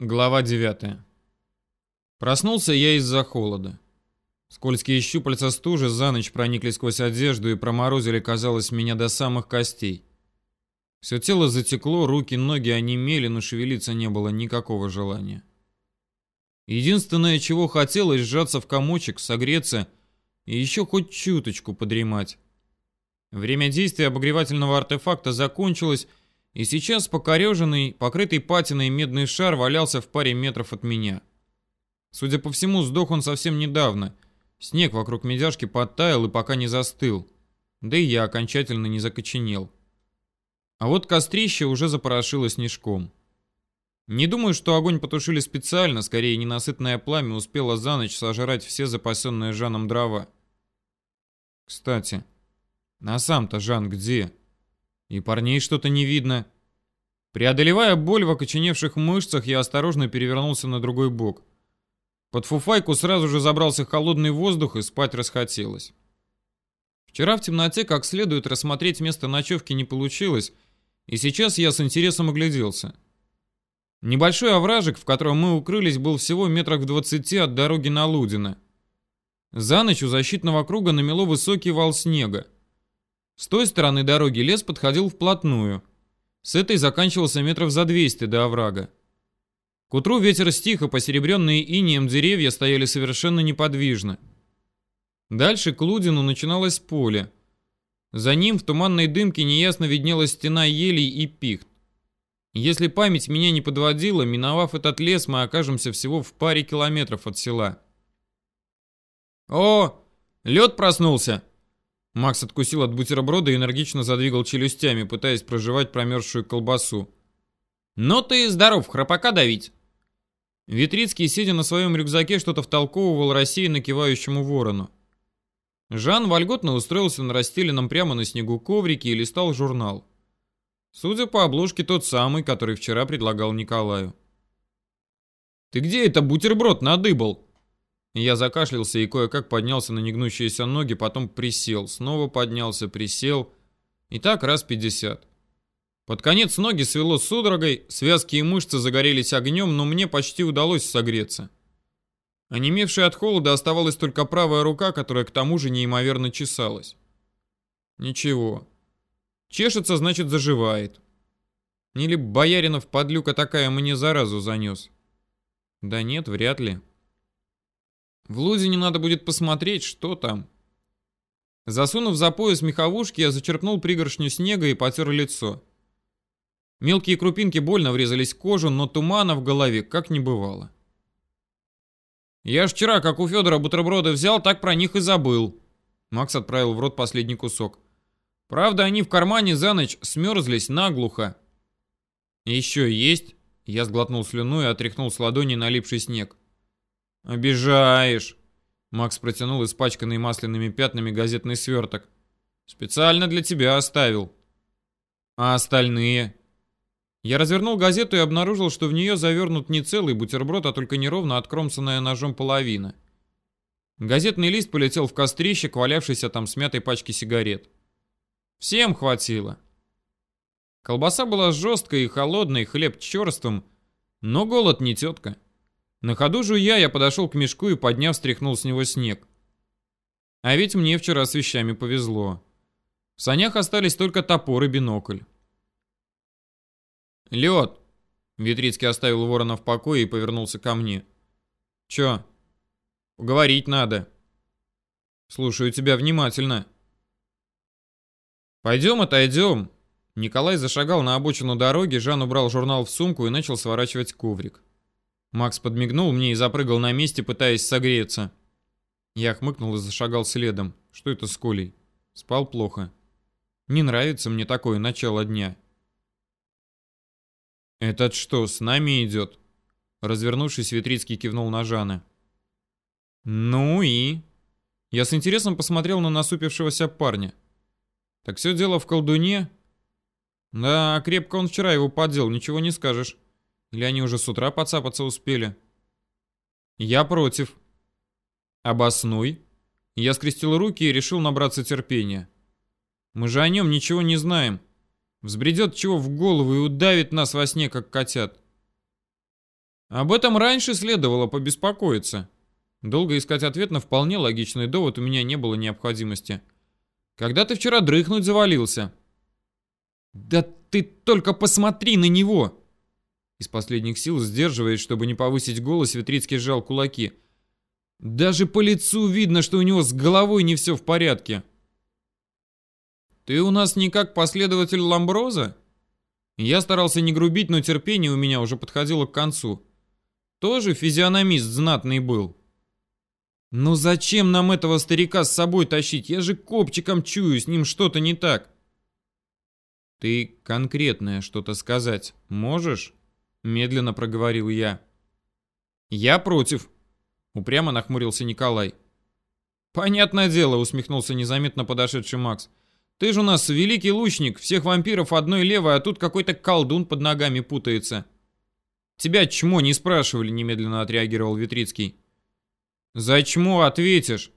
Глава 9. Проснулся я из-за холода. Скользкие щупальца стужи за ночь проникли сквозь одежду и проморозили, казалось, меня до самых костей. Все тело затекло, руки, ноги онемели, но шевелиться не было никакого желания. Единственное, чего хотелось, сжаться в комочек, согреться и еще хоть чуточку подремать. Время действия обогревательного артефакта закончилось, и сейчас покореженный, покрытый патиной медный шар валялся в паре метров от меня. Судя по всему, сдох он совсем недавно. Снег вокруг медяшки подтаял и пока не застыл. Да и я окончательно не закоченел. А вот кострище уже запорошило снежком. Не думаю, что огонь потушили специально, скорее ненасытное пламя успело за ночь сожрать все запасенные Жаном дрова. Кстати, а сам-то Жан где? И парней что-то не видно. Преодолевая боль в окоченевших мышцах, я осторожно перевернулся на другой бок. Под фуфайку сразу же забрался холодный воздух и спать расхотелось. Вчера в темноте как следует рассмотреть место ночевки не получилось, и сейчас я с интересом огляделся. Небольшой овражек, в котором мы укрылись, был всего метрах в двадцати от дороги на Лудино. За ночь у защитного круга намело высокий вал снега. С той стороны дороги лес подходил вплотную. С этой заканчивался метров за 200 до оврага. К утру ветер стих, и посеребренные инеем деревья стояли совершенно неподвижно. Дальше к Лудину начиналось поле. За ним в туманной дымке неясно виднелась стена елей и пихт. Если память меня не подводила, миновав этот лес, мы окажемся всего в паре километров от села. «О, лед проснулся!» Макс откусил от бутерброда и энергично задвигал челюстями, пытаясь прожевать промерзшую колбасу. «Ну ты здоров, храпака давить!» Витрицкий, сидя на своем рюкзаке, что-то втолковывал рассеянно кивающему ворону. Жан вольготно устроился на расстеленном прямо на снегу коврике и листал журнал. Судя по обложке, тот самый, который вчера предлагал Николаю. «Ты где это бутерброд надыбал?» Я закашлялся и кое-как поднялся на негнущиеся ноги, потом присел, снова поднялся, присел. И так раз пятьдесят. Под конец ноги свело судорогой, связки и мышцы загорелись огнем, но мне почти удалось согреться. Онемевшей от холода оставалась только правая рука, которая к тому же неимоверно чесалась. Ничего. Чешется, значит, заживает. Или Бояринов подлюка такая мне заразу занес. Да нет, вряд ли. В Лузине надо будет посмотреть, что там. Засунув за пояс меховушки, я зачерпнул пригоршню снега и потер лицо. Мелкие крупинки больно врезались в кожу, но тумана в голове как не бывало. «Я ж вчера, как у Федора бутерброды взял, так про них и забыл». Макс отправил в рот последний кусок. «Правда, они в кармане за ночь смерзлись наглухо». «Еще есть?» Я сглотнул слюну и отряхнул с ладони налипший снег. «Обижаешь!» Макс протянул испачканный масляными пятнами газетный сверток. «Специально для тебя оставил». «А остальные?» Я развернул газету и обнаружил, что в нее завернут не целый бутерброд, а только неровно откромсанная ножом половина. Газетный лист полетел в кострище, валявшейся там смятой пачки сигарет. Всем хватило. Колбаса была жесткой и холодной, хлеб черствым, но голод не тетка. На ходу жуя, я подошел к мешку и, подняв, стряхнул с него снег. А ведь мне вчера с вещами повезло. В санях остались только топор и бинокль. «Лед!» Витрицкий оставил ворона в покое и повернулся ко мне. «Чё?» «Поговорить надо». «Слушаю тебя внимательно». «Пойдем, отойдем». Николай зашагал на обочину дороги, Жан убрал журнал в сумку и начал сворачивать коврик. Макс подмигнул мне и запрыгал на месте, пытаясь согреться. Я хмыкнул и зашагал следом. Что это с Колей? Спал плохо. Не нравится мне такое начало дня. «Этот что, с нами идет?» Развернувшись, Витрицкий кивнул на Жана. «Ну и?» Я с интересом посмотрел на насупившегося парня. «Так все дело в колдуне?» «Да, крепко он вчера его поддел, ничего не скажешь». Или они уже с утра подцапаться успели? Я против. Обоснуй. Я скрестил руки и решил набраться терпения. Мы же о нем ничего не знаем. Взбредет чего в голову и удавит нас во сне, как котят. Об этом раньше следовало побеспокоиться. Долго искать ответ на вполне логичный довод у меня не было необходимости. Когда ты вчера дрыхнуть завалился? Да ты только посмотри на него! Из последних сил, сдерживаясь, чтобы не повысить голос, Витрицкий сжал кулаки. Даже по лицу видно, что у него с головой не все в порядке. Ты у нас не как последователь Ламброза? Я старался не грубить, но терпение у меня уже подходило к концу. Тоже физиономист знатный был. Ну зачем нам этого старика с собой тащить? Я же копчиком чую, с ним что-то не так. Ты конкретное что-то сказать можешь? Медленно проговорил я. Я против. Упрямо нахмурился Николай. Понятное дело, усмехнулся незаметно подошедший Макс. Ты же у нас великий лучник, всех вампиров одной левой, а тут какой-то колдун под ногами путается. Тебя чмо не спрашивали, немедленно отреагировал Витрицкий. За чмо ответишь?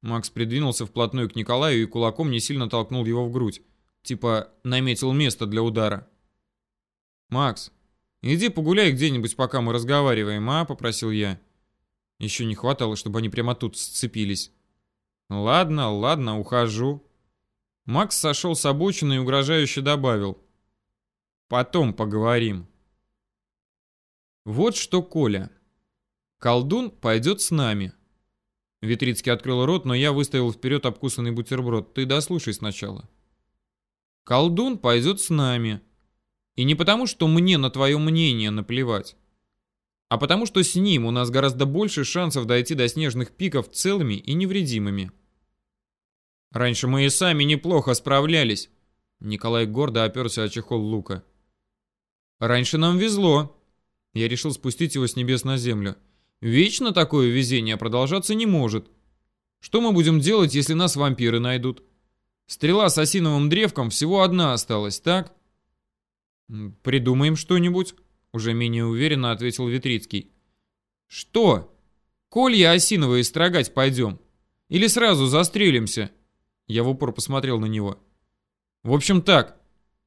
Макс придвинулся вплотную к Николаю и кулаком не сильно толкнул его в грудь. Типа наметил место для удара. «Макс, иди погуляй где-нибудь, пока мы разговариваем, а?» — попросил я. Еще не хватало, чтобы они прямо тут сцепились. «Ладно, ладно, ухожу». Макс сошел с обочины и угрожающе добавил. «Потом поговорим». «Вот что, Коля. Колдун пойдет с нами». Витрицкий открыл рот, но я выставил вперед обкусанный бутерброд. «Ты дослушай сначала». Колдун пойдет с нами. И не потому, что мне на твое мнение наплевать, а потому, что с ним у нас гораздо больше шансов дойти до снежных пиков целыми и невредимыми. Раньше мы и сами неплохо справлялись. Николай гордо оперся о чехол лука. Раньше нам везло. Я решил спустить его с небес на землю. Вечно такое везение продолжаться не может. Что мы будем делать, если нас вампиры найдут? Стрела с осиновым древком всего одна осталась, так? Придумаем что-нибудь, уже менее уверенно ответил Витрицкий. Что? Колья осиновые строгать пойдем? Или сразу застрелимся? Я в упор посмотрел на него. В общем так,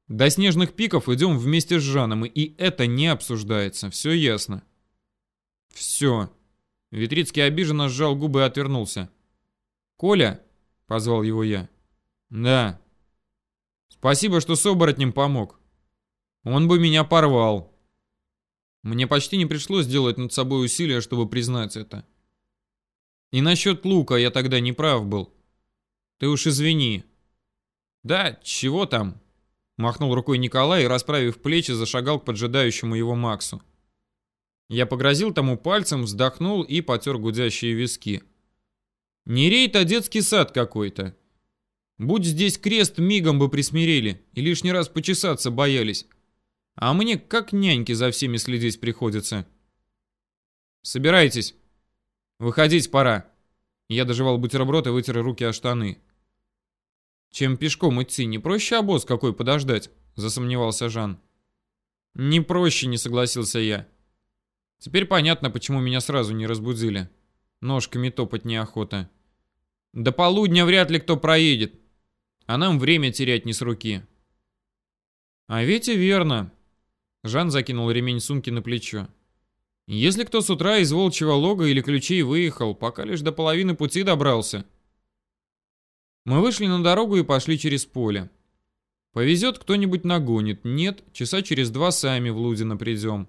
до снежных пиков идем вместе с Жаном, и это не обсуждается, все ясно. Все. Витрицкий обиженно сжал губы и отвернулся. «Коля!» — позвал его я. Да. Спасибо, что с оборотнем помог. Он бы меня порвал. Мне почти не пришлось делать над собой усилия, чтобы признать это. И насчет лука я тогда не прав был. Ты уж извини. Да, чего там? Махнул рукой Николай и, расправив плечи, зашагал к поджидающему его Максу. Я погрозил тому пальцем, вздохнул и потер гудящие виски. Не рейд, а детский сад какой-то. Будь здесь крест, мигом бы присмирели и лишний раз почесаться боялись. А мне как няньки за всеми следить приходится. Собирайтесь. Выходить пора. Я доживал бутерброд и вытер руки о штаны. Чем пешком идти, не проще обоз какой подождать, засомневался Жан. Не проще, не согласился я. Теперь понятно, почему меня сразу не разбудили. Ножками топать неохота. До полудня вряд ли кто проедет а нам время терять не с руки. А ведь и верно. Жан закинул ремень сумки на плечо. Если кто с утра из волчьего лога или ключей выехал, пока лишь до половины пути добрался. Мы вышли на дорогу и пошли через поле. Повезет, кто-нибудь нагонит. Нет, часа через два сами в Лудино придем.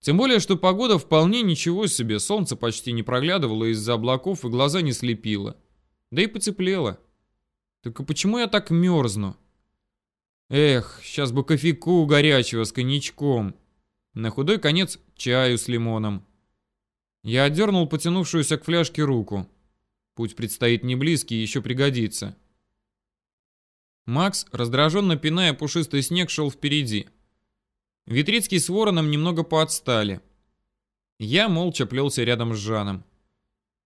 Тем более, что погода вполне ничего себе. Солнце почти не проглядывало из-за облаков и глаза не слепило. Да и потеплело. Только почему я так мерзну? Эх, сейчас бы кофейку горячего с коньячком. На худой конец чаю с лимоном. Я отдернул потянувшуюся к фляжке руку. Путь предстоит не близкий, еще пригодится. Макс, раздраженно пиная пушистый снег, шел впереди. Витрицкий с Вороном немного поотстали. Я молча плелся рядом с Жаном.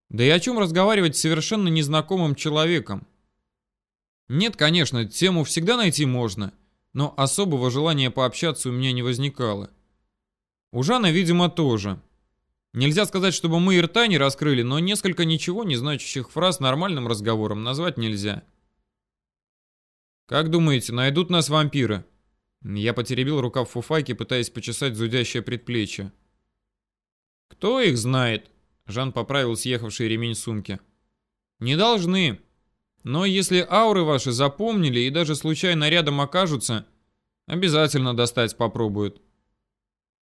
Да и о чем разговаривать с совершенно незнакомым человеком? Нет, конечно, тему всегда найти можно, но особого желания пообщаться у меня не возникало. У Жана, видимо, тоже. Нельзя сказать, чтобы мы и рта не раскрыли, но несколько ничего не значащих фраз нормальным разговором назвать нельзя. «Как думаете, найдут нас вампиры?» Я потеребил рукав фуфайки, пытаясь почесать зудящее предплечье. Кто их знает? Жан поправил съехавший ремень сумки. Не должны. Но если ауры ваши запомнили и даже случайно рядом окажутся, обязательно достать попробуют.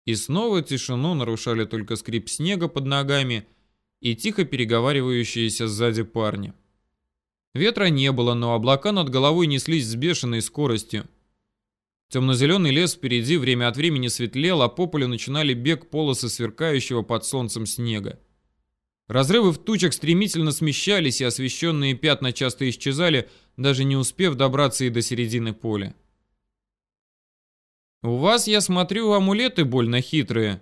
И снова тишину нарушали только скрип снега под ногами и тихо переговаривающиеся сзади парни. Ветра не было, но облака над головой неслись с бешеной скоростью. Темно-зеленый лес впереди время от времени светлел, а по полю начинали бег полосы сверкающего под солнцем снега. Разрывы в тучах стремительно смещались, и освещенные пятна часто исчезали, даже не успев добраться и до середины поля. «У вас, я смотрю, амулеты больно хитрые».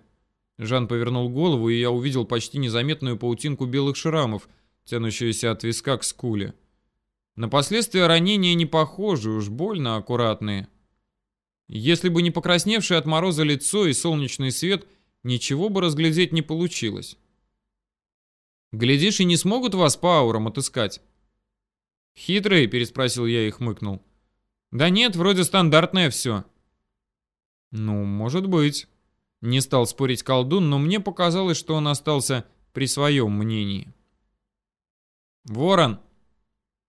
Жан повернул голову, и я увидел почти незаметную паутинку белых шрамов, тянущуюся от виска к скуле. На последствия ранения не похожи, уж больно аккуратные. Если бы не покрасневшее от мороза лицо и солнечный свет, ничего бы разглядеть не получилось. Глядишь, и не смогут вас по аурам отыскать. «Хитрые?» — переспросил я и хмыкнул. «Да нет, вроде стандартное все». «Ну, может быть». Не стал спорить колдун, но мне показалось, что он остался при своем мнении. «Ворон,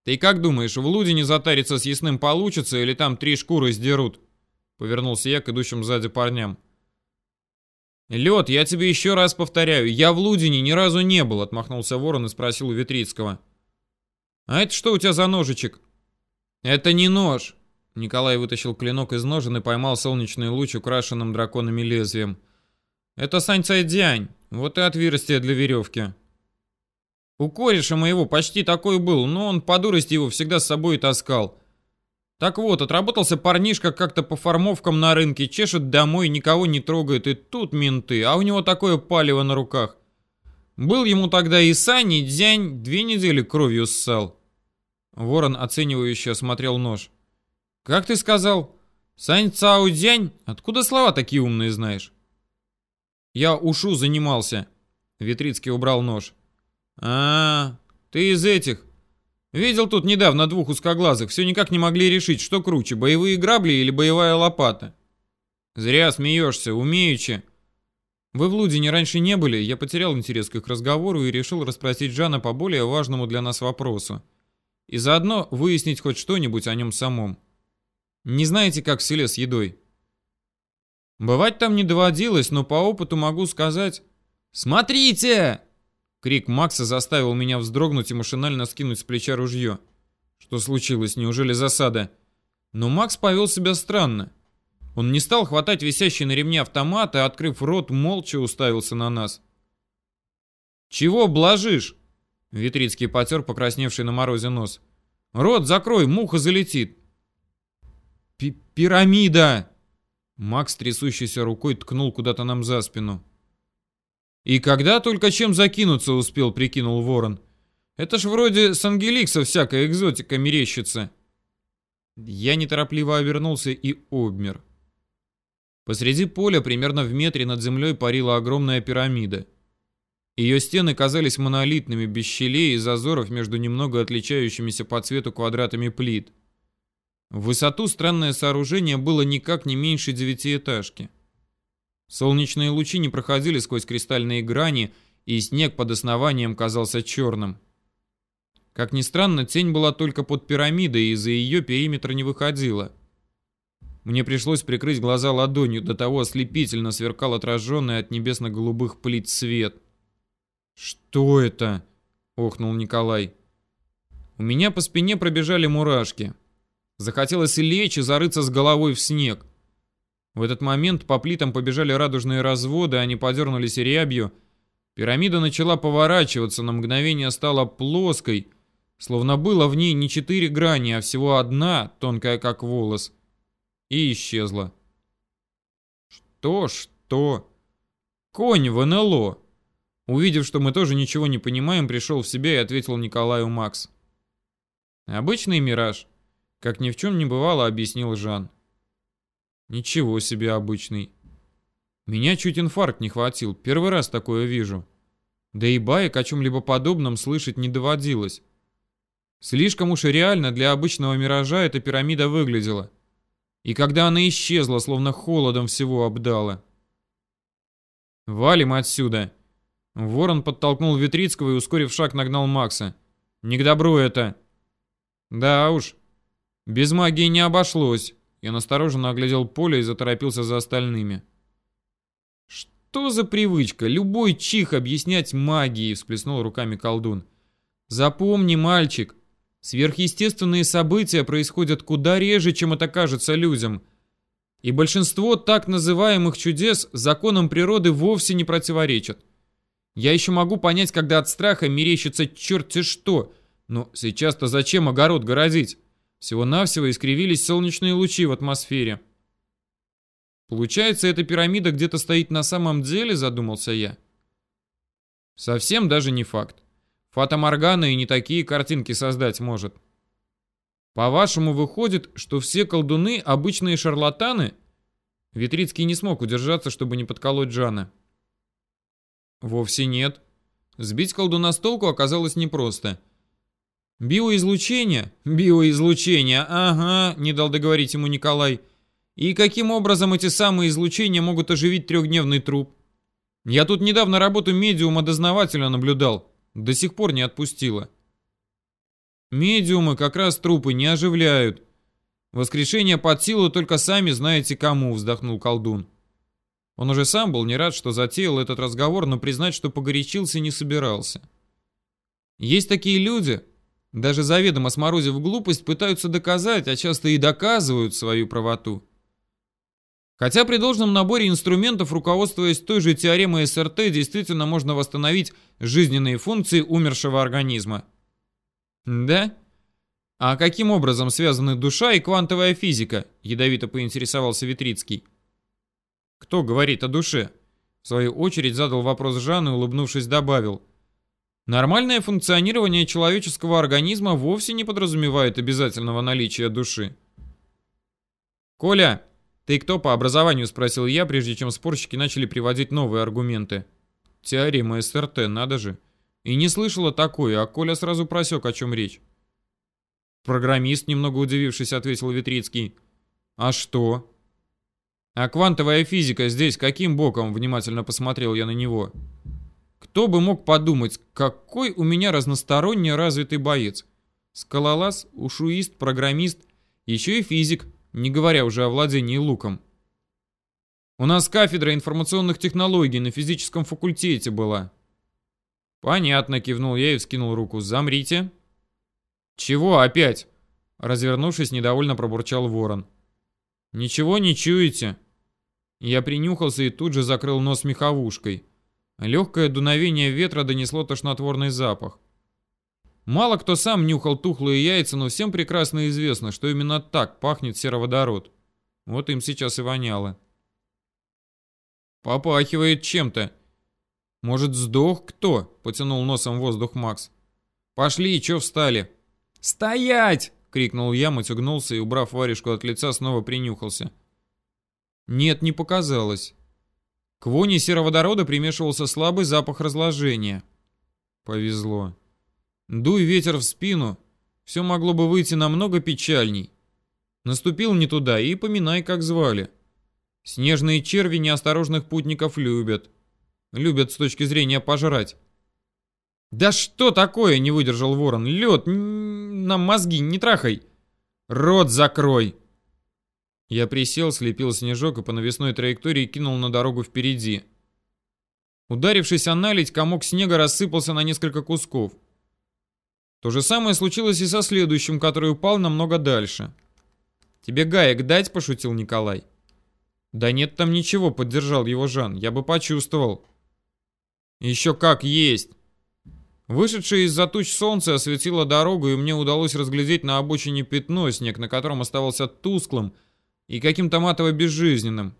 ты как думаешь, в Лудине затариться с ясным получится или там три шкуры сдерут?» Повернулся я к идущим сзади парням. «Лед, я тебе еще раз повторяю, я в Лудине ни разу не был», отмахнулся ворон и спросил у Витрицкого. «А это что у тебя за ножичек?» «Это не нож». Николай вытащил клинок из ножен и поймал солнечный луч, украшенным драконами лезвием. «Это Сань Цайдзянь. Вот и отверстие для веревки». «У кореша моего почти такой был, но он по дурости его всегда с собой таскал. Так вот, отработался парнишка как-то по формовкам на рынке, чешет домой, никого не трогает, и тут менты, а у него такое палево на руках. Был ему тогда и Сань, и Дзянь, две недели кровью ссал. Ворон оценивающе осмотрел нож. «Как ты сказал? Сань Цао Дзянь? Откуда слова такие умные знаешь?» «Я ушу занимался». Витрицкий убрал нож. «А, -а ты из этих. Видел тут недавно двух узкоглазых, все никак не могли решить, что круче, боевые грабли или боевая лопата. Зря смеешься, умеючи. Вы в Лудине раньше не были, я потерял интерес к их разговору и решил расспросить Жана по более важному для нас вопросу. И заодно выяснить хоть что-нибудь о нем самом. Не знаете, как в селе с едой? Бывать там не доводилось, но по опыту могу сказать... «Смотрите!» Крик Макса заставил меня вздрогнуть и машинально скинуть с плеча ружье. Что случилось? Неужели засада? Но Макс повел себя странно. Он не стал хватать висящий на ремне автомат, а, открыв рот, молча уставился на нас. «Чего блажишь?» Витрицкий потер покрасневший на морозе нос. «Рот закрой, муха залетит!» Пи «Пирамида!» Макс, трясущейся рукой, ткнул куда-то нам за спину. И когда только чем закинуться успел, прикинул ворон. Это ж вроде с Ангеликса всякая экзотика мерещится. Я неторопливо обернулся и обмер. Посреди поля, примерно в метре над землей, парила огромная пирамида. Ее стены казались монолитными, без щелей и зазоров между немного отличающимися по цвету квадратами плит. В высоту странное сооружение было никак не меньше девятиэтажки. Солнечные лучи не проходили сквозь кристальные грани, и снег под основанием казался черным. Как ни странно, тень была только под пирамидой, и за ее периметр не выходила. Мне пришлось прикрыть глаза ладонью, до того ослепительно сверкал отраженный от небесно-голубых плит свет. «Что это?» — охнул Николай. У меня по спине пробежали мурашки. Захотелось лечь и зарыться с головой в снег. В этот момент по плитам побежали радужные разводы, они подернулись рябью. Пирамида начала поворачиваться, на мгновение стала плоской, словно было в ней не четыре грани, а всего одна, тонкая как волос, и исчезла. Что, что? Конь в НЛО. Увидев, что мы тоже ничего не понимаем, пришел в себя и ответил Николаю Макс. Обычный мираж. Как ни в чем не бывало, объяснил Жан. Ничего себе обычный. Меня чуть инфаркт не хватил, первый раз такое вижу. Да и баек о чем-либо подобном слышать не доводилось. Слишком уж и реально для обычного миража эта пирамида выглядела. И когда она исчезла, словно холодом всего обдала. «Валим отсюда!» Ворон подтолкнул Витрицкого и, ускорив шаг, нагнал Макса. «Не к добру это!» «Да уж, без магии не обошлось». Я настороженно оглядел поле и заторопился за остальными. «Что за привычка? Любой чих объяснять магией!» — всплеснул руками колдун. «Запомни, мальчик, сверхъестественные события происходят куда реже, чем это кажется людям. И большинство так называемых чудес законам природы вовсе не противоречат. Я еще могу понять, когда от страха мерещится черти что, но сейчас-то зачем огород городить?» Всего-навсего искривились солнечные лучи в атмосфере. Получается, эта пирамида где-то стоит на самом деле, задумался я. Совсем даже не факт. Фата Моргана и не такие картинки создать может. По-вашему, выходит, что все колдуны обычные шарлатаны? Витрицкий не смог удержаться, чтобы не подколоть Жана. Вовсе нет. Сбить колдуна с толку оказалось непросто. Биоизлучение? Биоизлучение, ага, не дал договорить ему Николай. И каким образом эти самые излучения могут оживить трехдневный труп? Я тут недавно работу медиума-дознавателя наблюдал. До сих пор не отпустила. Медиумы как раз трупы не оживляют. Воскрешение под силу только сами знаете кому, вздохнул колдун. Он уже сам был не рад, что затеял этот разговор, но признать, что погорячился, не собирался. Есть такие люди, даже заведомо сморозив глупость, пытаются доказать, а часто и доказывают свою правоту. Хотя при должном наборе инструментов, руководствуясь той же теоремой СРТ, действительно можно восстановить жизненные функции умершего организма. Да? А каким образом связаны душа и квантовая физика? Ядовито поинтересовался Витрицкий. Кто говорит о душе? В свою очередь задал вопрос Жан и, улыбнувшись, добавил – Нормальное функционирование человеческого организма вовсе не подразумевает обязательного наличия души. «Коля, ты кто по образованию?» – спросил я, прежде чем спорщики начали приводить новые аргументы. Теорема СРТ, надо же. И не слышала такое, а Коля сразу просек, о чем речь. Программист, немного удивившись, ответил Витрицкий. А что? А квантовая физика здесь каким боком? Внимательно посмотрел я на него. Кто бы мог подумать, какой у меня разносторонне развитый боец. Скалолаз, ушуист, программист, еще и физик, не говоря уже о владении луком. У нас кафедра информационных технологий на физическом факультете была. Понятно, кивнул я и вскинул руку. Замрите. Чего опять? Развернувшись, недовольно пробурчал ворон. Ничего не чуете? Я принюхался и тут же закрыл нос меховушкой. Легкое дуновение ветра донесло тошнотворный запах. Мало кто сам нюхал тухлые яйца, но всем прекрасно известно, что именно так пахнет сероводород. Вот им сейчас и воняло. «Попахивает чем-то. Может, сдох кто?» — потянул носом воздух Макс. «Пошли, чё встали?» «Стоять!» — крикнул я, матюгнулся и, убрав варежку от лица, снова принюхался. Нет, не показалось. К воне сероводорода примешивался слабый запах разложения. Повезло. Дуй ветер в спину, все могло бы выйти намного печальней. Наступил не туда и поминай, как звали. Снежные черви неосторожных путников любят. Любят с точки зрения пожрать. «Да что такое?» — не выдержал ворон. «Лед, нам мозги не трахай!» «Рот закрой!» Я присел, слепил снежок и по навесной траектории кинул на дорогу впереди. Ударившись о наледь, комок снега рассыпался на несколько кусков. То же самое случилось и со следующим, который упал намного дальше. «Тебе гаек дать?» – пошутил Николай. «Да нет там ничего», – поддержал его Жан. «Я бы почувствовал». «Еще как есть!» Вышедшее из-за туч солнце осветило дорогу, и мне удалось разглядеть на обочине пятно, снег на котором оставался тусклым – и каким-то матово-безжизненным.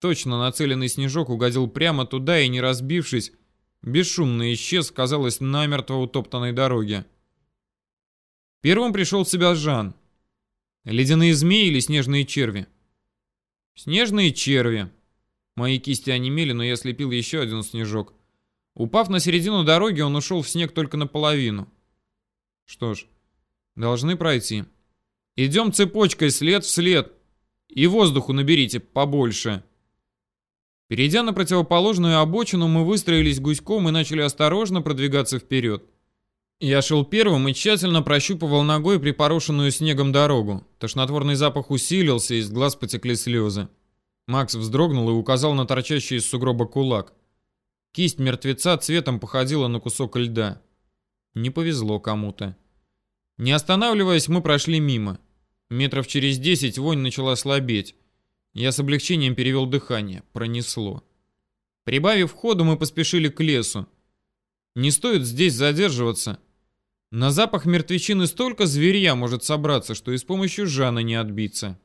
Точно нацеленный снежок угодил прямо туда и, не разбившись, бесшумно исчез, казалось, намертво утоптанной дороге. Первым пришел в себя Жан. Ледяные змеи или снежные черви? Снежные черви. Мои кисти онемели, но я слепил еще один снежок. Упав на середину дороги, он ушел в снег только наполовину. Что ж, должны пройти. Идем цепочкой, след в след. И воздуху наберите побольше. Перейдя на противоположную обочину, мы выстроились гуськом и начали осторожно продвигаться вперед. Я шел первым и тщательно прощупывал ногой припорошенную снегом дорогу. Тошнотворный запах усилился, из глаз потекли слезы. Макс вздрогнул и указал на торчащий из сугроба кулак. Кисть мертвеца цветом походила на кусок льда. Не повезло кому-то. Не останавливаясь, мы прошли мимо. Метров через десять вонь начала слабеть. Я с облегчением перевел дыхание. Пронесло. Прибавив ходу, мы поспешили к лесу. Не стоит здесь задерживаться. На запах мертвечины столько зверья может собраться, что и с помощью Жана не отбиться.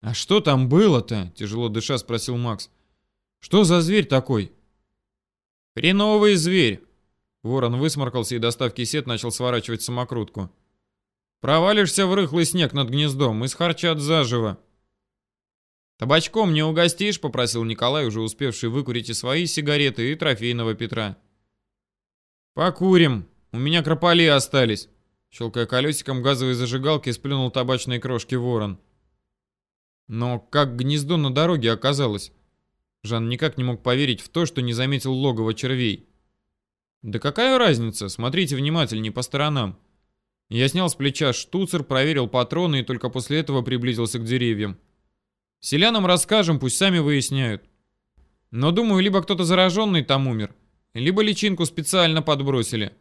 «А что там было-то?» — тяжело дыша спросил Макс. «Что за зверь такой?» «Хреновый зверь!» Ворон высморкался и, достав кисет, начал сворачивать самокрутку. «Провалишься в рыхлый снег над гнездом и схарчат заживо!» «Табачком не угостишь?» — попросил Николай, уже успевший выкурить и свои сигареты, и трофейного Петра. «Покурим!» У меня крополи остались. Щелкая колесиком газовой зажигалки, сплюнул табачные крошки ворон. Но как гнездо на дороге оказалось? Жан никак не мог поверить в то, что не заметил логово червей. Да какая разница? Смотрите внимательнее по сторонам. Я снял с плеча штуцер, проверил патроны и только после этого приблизился к деревьям. Селянам расскажем, пусть сами выясняют. Но думаю, либо кто-то зараженный там умер, либо личинку специально подбросили.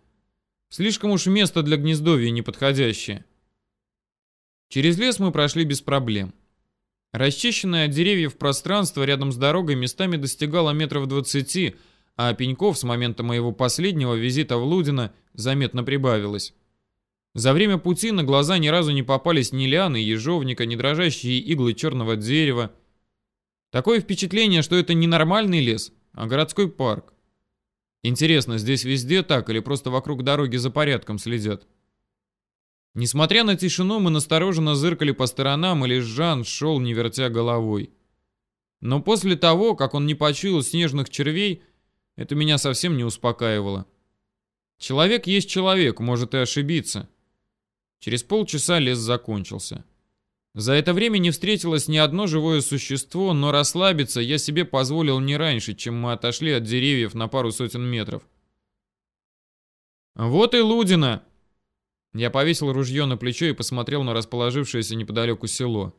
Слишком уж место для гнездовья неподходящее. Через лес мы прошли без проблем. Расчищенное от деревьев пространство рядом с дорогой местами достигало метров двадцати, а пеньков с момента моего последнего визита в Лудино заметно прибавилось. За время пути на глаза ни разу не попались ни лианы, ежовника, ни дрожащие иглы черного дерева. Такое впечатление, что это не нормальный лес, а городской парк. Интересно, здесь везде так или просто вокруг дороги за порядком следят? Несмотря на тишину, мы настороженно зыркали по сторонам, и лишь Жан шел, не вертя головой. Но после того, как он не почуял снежных червей, это меня совсем не успокаивало. Человек есть человек, может и ошибиться. Через полчаса лес закончился. За это время не встретилось ни одно живое существо, но расслабиться я себе позволил не раньше, чем мы отошли от деревьев на пару сотен метров. «Вот и Лудина!» Я повесил ружье на плечо и посмотрел на расположившееся неподалеку село.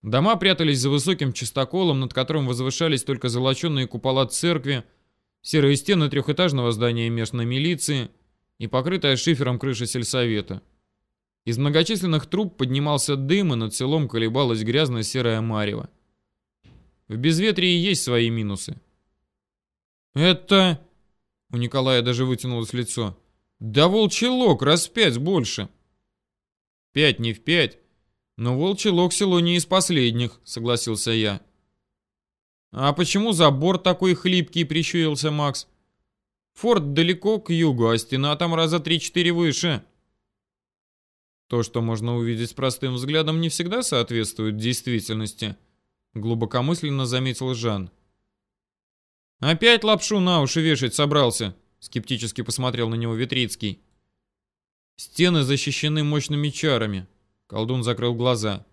Дома прятались за высоким чистоколом, над которым возвышались только золоченные купола церкви, серые стены трехэтажного здания местной милиции и покрытая шифером крыша сельсовета. Из многочисленных труб поднимался дым, и над селом колебалась грязно-серая марево. В безветрии есть свои минусы. «Это...» У Николая даже вытянулось лицо. «Да волчий лог, раз в пять больше!» «Пять не в пять, но волчий лог село не из последних», — согласился я. «А почему забор такой хлипкий?» — прищурился Макс. «Форт далеко к югу, а стена там раза три-четыре выше». То, что можно увидеть простым взглядом, не всегда соответствует действительности, глубокомысленно заметил Жан. Опять лапшу на уши вешать собрался, скептически посмотрел на него Витрицкий. Стены защищены мощными чарами. Колдун закрыл глаза.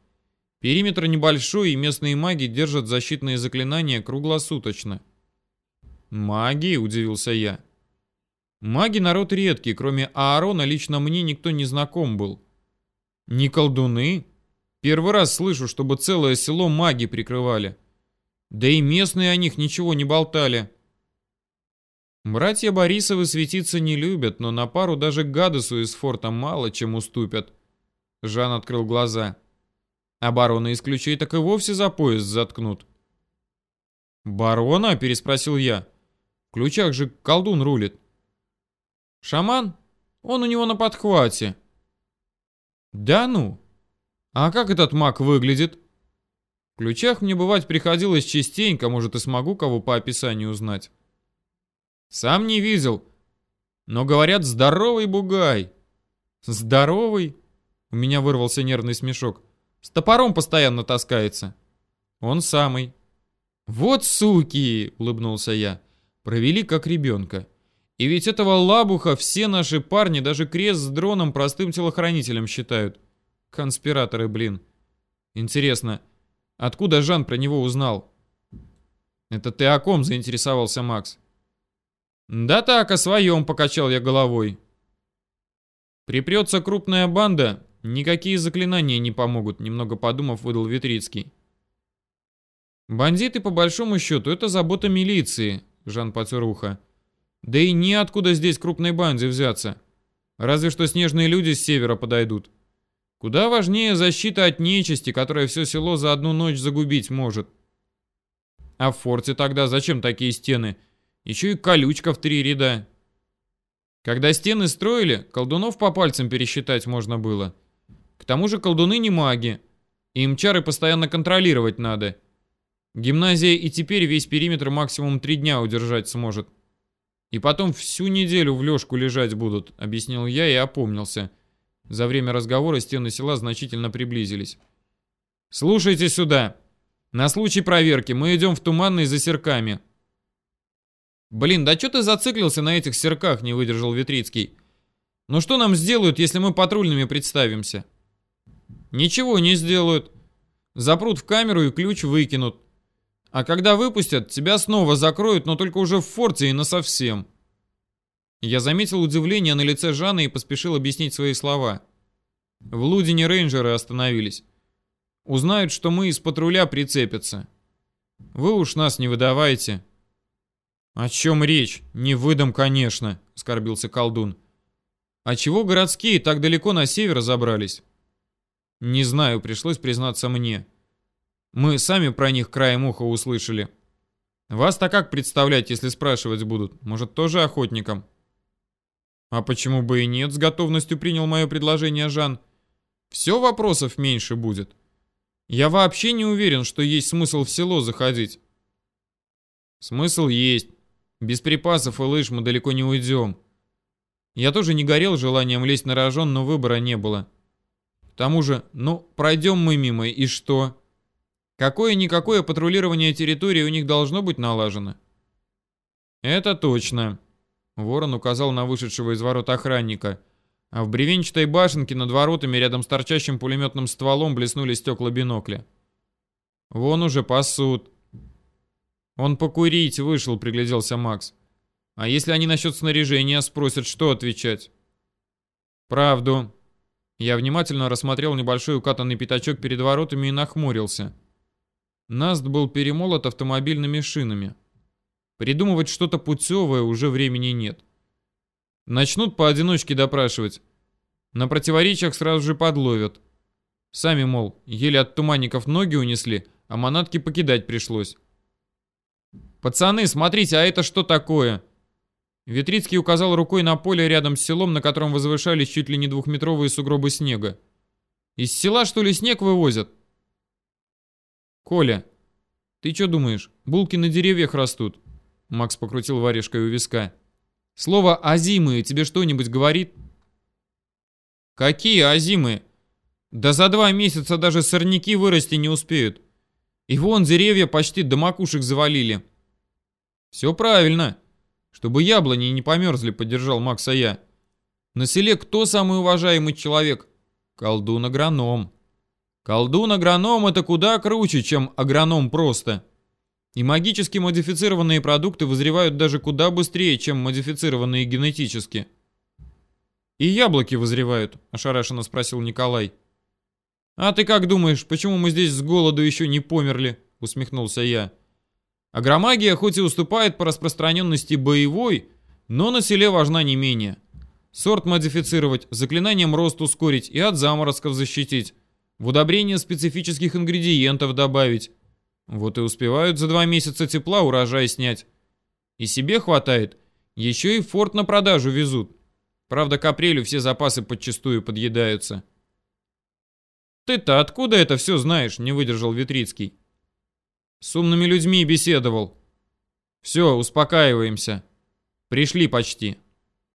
Периметр небольшой, и местные маги держат защитные заклинания круглосуточно. «Маги?» – удивился я. «Маги народ редкий, кроме Аарона лично мне никто не знаком был. Не колдуны? Первый раз слышу, чтобы целое село маги прикрывали. Да и местные о них ничего не болтали. Братья Борисовы светиться не любят, но на пару даже Гадесу из форта мало чем уступят. Жан открыл глаза. А барона из так и вовсе за пояс заткнут. «Барона?» — переспросил я. «В ключах же колдун рулит». «Шаман? Он у него на подхвате. Да ну? А как этот маг выглядит? В ключах мне бывать приходилось частенько, может и смогу кого по описанию узнать. Сам не видел, но говорят, здоровый бугай. Здоровый? У меня вырвался нервный смешок. С топором постоянно таскается. Он самый. Вот суки, улыбнулся я. Провели как ребенка. И ведь этого лабуха все наши парни, даже крест с дроном простым телохранителем считают. Конспираторы, блин. Интересно, откуда Жан про него узнал? Это ты о ком заинтересовался Макс? Да так, о своем, покачал я головой. Припрется крупная банда, никакие заклинания не помогут, немного подумав, выдал Витрицкий. Бандиты, по большому счету, это забота милиции, Жан потер ухо. Да и неоткуда здесь крупной банде взяться. Разве что снежные люди с севера подойдут. Куда важнее защита от нечисти, которая все село за одну ночь загубить может. А в форте тогда зачем такие стены? Еще и колючка в три ряда. Когда стены строили, колдунов по пальцам пересчитать можно было. К тому же колдуны не маги. Им чары постоянно контролировать надо. Гимназия и теперь весь периметр максимум три дня удержать сможет. И потом всю неделю в лёжку лежать будут, объяснил я и опомнился. За время разговора стены села значительно приблизились. «Слушайте сюда. На случай проверки мы идем в Туманный за серками». «Блин, да что ты зациклился на этих серках?» — не выдержал Витрицкий. «Ну что нам сделают, если мы патрульными представимся?» «Ничего не сделают. Запрут в камеру и ключ выкинут. А когда выпустят, тебя снова закроют, но только уже в форте и насовсем». Я заметил удивление на лице Жанны и поспешил объяснить свои слова. В Лудине рейнджеры остановились. Узнают, что мы из патруля прицепятся. Вы уж нас не выдавайте. О чем речь? Не выдам, конечно, скорбился колдун. А чего городские так далеко на север забрались? Не знаю, пришлось признаться мне. Мы сами про них краем уха услышали. Вас-то как представлять, если спрашивать будут? Может, тоже охотникам? А почему бы и нет, с готовностью принял мое предложение Жан. Все вопросов меньше будет. Я вообще не уверен, что есть смысл в село заходить. Смысл есть. Без припасов и лыж мы далеко не уйдем. Я тоже не горел желанием лезть на рожон, но выбора не было. К тому же, ну, пройдем мы мимо, и что? Какое-никакое патрулирование территории у них должно быть налажено. Это точно. Ворон указал на вышедшего из ворот охранника. А в бревенчатой башенке над воротами рядом с торчащим пулеметным стволом блеснули стекла бинокля. Вон уже пасут. Он покурить вышел, пригляделся Макс. А если они насчет снаряжения спросят, что отвечать? Правду. Я внимательно рассмотрел небольшой укатанный пятачок перед воротами и нахмурился. Наст был перемолот автомобильными шинами. Придумывать что-то путевое уже времени нет. Начнут поодиночке допрашивать. На противоречиях сразу же подловят. Сами, мол, еле от туманников ноги унесли, а манатки покидать пришлось. «Пацаны, смотрите, а это что такое?» Витрицкий указал рукой на поле рядом с селом, на котором возвышались чуть ли не двухметровые сугробы снега. «Из села, что ли, снег вывозят?» «Коля, ты что думаешь, булки на деревьях растут?» Макс покрутил варежкой у виска. Слово «азимы» тебе что-нибудь говорит? Какие азимы? Да за два месяца даже сорняки вырасти не успеют. И вон деревья почти до макушек завалили. Все правильно. Чтобы яблони не померзли, поддержал Макса я. На селе кто самый уважаемый человек? Колдун-агроном. Колдун-агроном это куда круче, чем агроном просто. И магически модифицированные продукты вызревают даже куда быстрее, чем модифицированные генетически. «И яблоки вызревают?» – ошарашенно спросил Николай. «А ты как думаешь, почему мы здесь с голоду еще не померли?» – усмехнулся я. «Агромагия хоть и уступает по распространенности боевой, но на селе важна не менее. Сорт модифицировать, заклинанием рост ускорить и от заморозков защитить, в удобрение специфических ингредиентов добавить, вот и успевают за два месяца тепла урожай снять. И себе хватает. Еще и форт на продажу везут. Правда, к апрелю все запасы подчистую подъедаются. «Ты-то откуда это все знаешь?» — не выдержал Витрицкий. «С умными людьми беседовал. Все, успокаиваемся. Пришли почти».